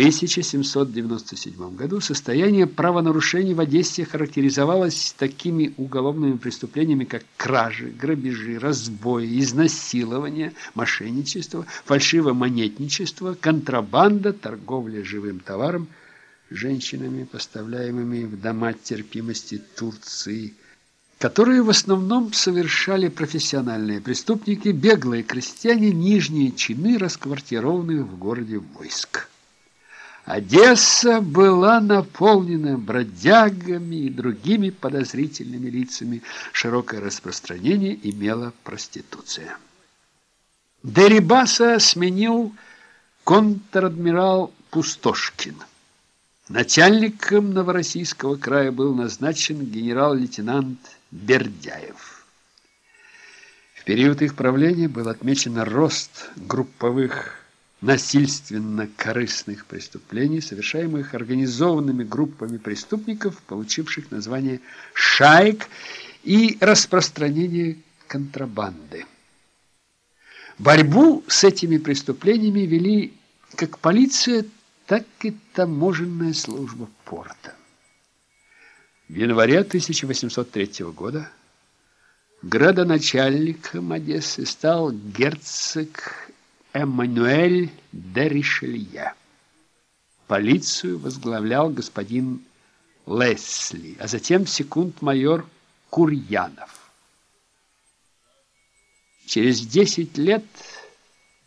1797 году состояние правонарушений в Одессе характеризовалось такими уголовными преступлениями, как кражи, грабежи, разбои, изнасилование, мошенничество, фальшивомонетничество, контрабанда, торговля живым товаром, женщинами, поставляемыми в дома терпимости Турции, которые в основном совершали профессиональные преступники, беглые крестьяне, нижние чины, расквартированных в городе войск. Одесса была наполнена бродягами и другими подозрительными лицами. Широкое распространение имела проституция. Дерибаса сменил контр-адмирал Пустошкин. Начальником Новороссийского края был назначен генерал-лейтенант Бердяев. В период их правления был отмечен рост групповых насильственно-корыстных преступлений, совершаемых организованными группами преступников, получивших название «шаек» и распространение контрабанды. Борьбу с этими преступлениями вели как полиция, так и таможенная служба порта. В январе 1803 года градоначальником Одессы стал герцог Эммануэль де Ришелье. Полицию возглавлял господин Лесли, а затем секунд-майор Курьянов. Через 10 лет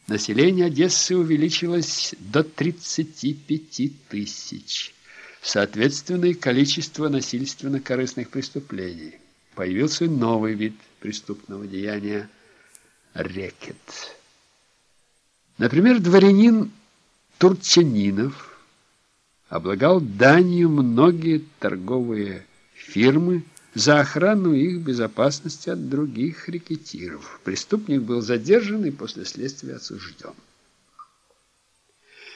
население Одессы увеличилось до 35 тысяч. Соответственно, количество насильственно-корыстных преступлений. Появился новый вид преступного деяния – рекет. Например, дворянин Турчанинов облагал данью многие торговые фирмы за охрану их безопасности от других рекетиров. Преступник был задержан и после следствия осужден.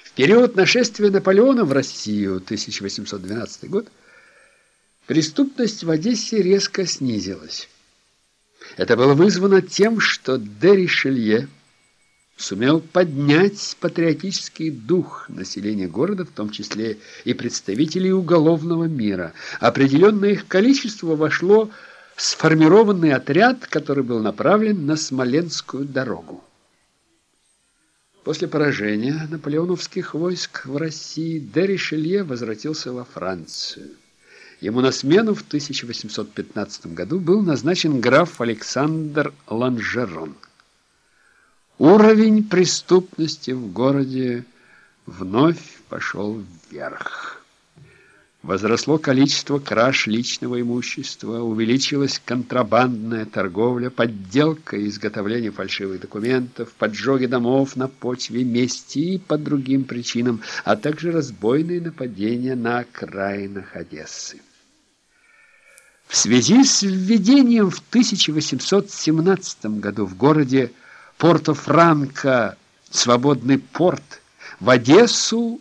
В период нашествия Наполеона в Россию 1812 год преступность в Одессе резко снизилась. Это было вызвано тем, что де Ришелье сумел поднять патриотический дух населения города, в том числе и представителей уголовного мира. Определенное их количество вошло в сформированный отряд, который был направлен на Смоленскую дорогу. После поражения наполеоновских войск в России де Ришелье возвратился во Францию. Ему на смену в 1815 году был назначен граф Александр Ланжерон. Уровень преступности в городе вновь пошел вверх. Возросло количество краж личного имущества, увеличилась контрабандная торговля, подделка и изготовление фальшивых документов, поджоги домов на почве мести и по другим причинам, а также разбойные нападения на окраинах Одессы. В связи с введением в 1817 году в городе Порто-Франко, свободный порт, в Одессу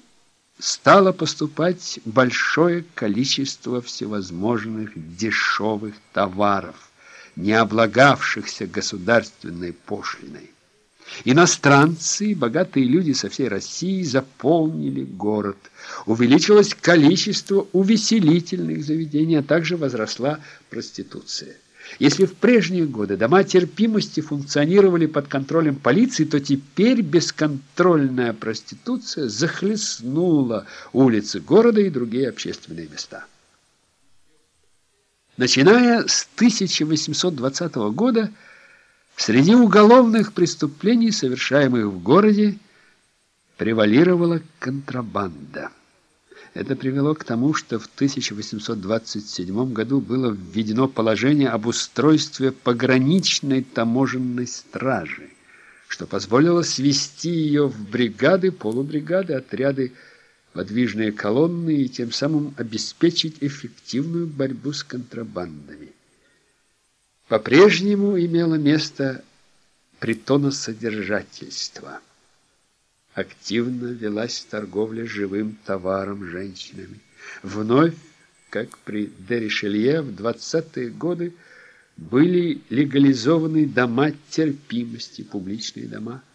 стало поступать большое количество всевозможных дешевых товаров, не облагавшихся государственной пошлиной. Иностранцы богатые люди со всей России заполнили город. Увеличилось количество увеселительных заведений, а также возросла проституция. Если в прежние годы дома терпимости функционировали под контролем полиции, то теперь бесконтрольная проституция захлестнула улицы города и другие общественные места. Начиная с 1820 года, среди уголовных преступлений, совершаемых в городе, превалировала контрабанда. Это привело к тому, что в 1827 году было введено положение об устройстве пограничной таможенной стражи, что позволило свести ее в бригады, полубригады, отряды, подвижные колонны и тем самым обеспечить эффективную борьбу с контрабандами. По-прежнему имело место притоносодержательство – активно велась торговля живым товаром женщинами. Вновь, как при Деришелье в 20-е годы, были легализованы дома терпимости, публичные дома –